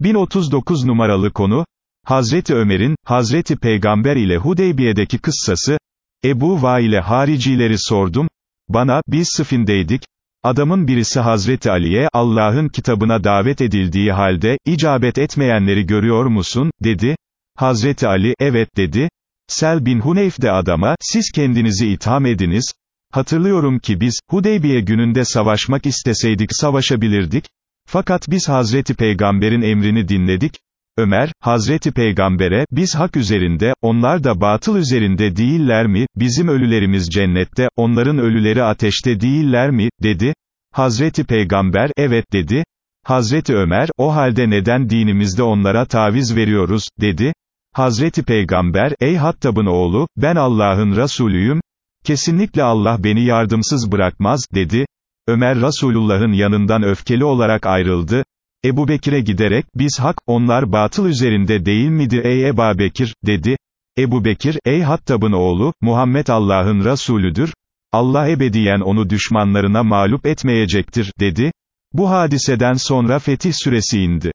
1039 numaralı konu, Hazreti Ömer'in, Hazreti Peygamber ile Hudeybiye'deki kıssası, Ebu Vail'e haricileri sordum, bana, biz sıfindeydik, adamın birisi Hazreti Ali'ye, Allah'ın kitabına davet edildiği halde, icabet etmeyenleri görüyor musun, dedi, Hazreti Ali, evet dedi, Sel bin Huneyf de adama, siz kendinizi itham ediniz, hatırlıyorum ki biz, Hudeybiye gününde savaşmak isteseydik savaşabilirdik, fakat biz Hazreti Peygamber'in emrini dinledik, Ömer, Hazreti Peygamber'e, biz hak üzerinde, onlar da batıl üzerinde değiller mi, bizim ölülerimiz cennette, onların ölüleri ateşte değiller mi, dedi. Hazreti Peygamber, evet dedi. Hazreti Ömer, o halde neden dinimizde onlara taviz veriyoruz, dedi. Hazreti Peygamber, ey Hattab'ın oğlu, ben Allah'ın Resulüyüm, kesinlikle Allah beni yardımsız bırakmaz, dedi. Ömer Resulullah'ın yanından öfkeli olarak ayrıldı, Ebu Bekir'e giderek, biz hak, onlar batıl üzerinde değil midir ey Eba Bekir, dedi. Ebu Bekir, ey Hattab'ın oğlu, Muhammed Allah'ın Resulüdür, Allah ebediyen onu düşmanlarına mağlup etmeyecektir, dedi. Bu hadiseden sonra Fetih Suresi indi.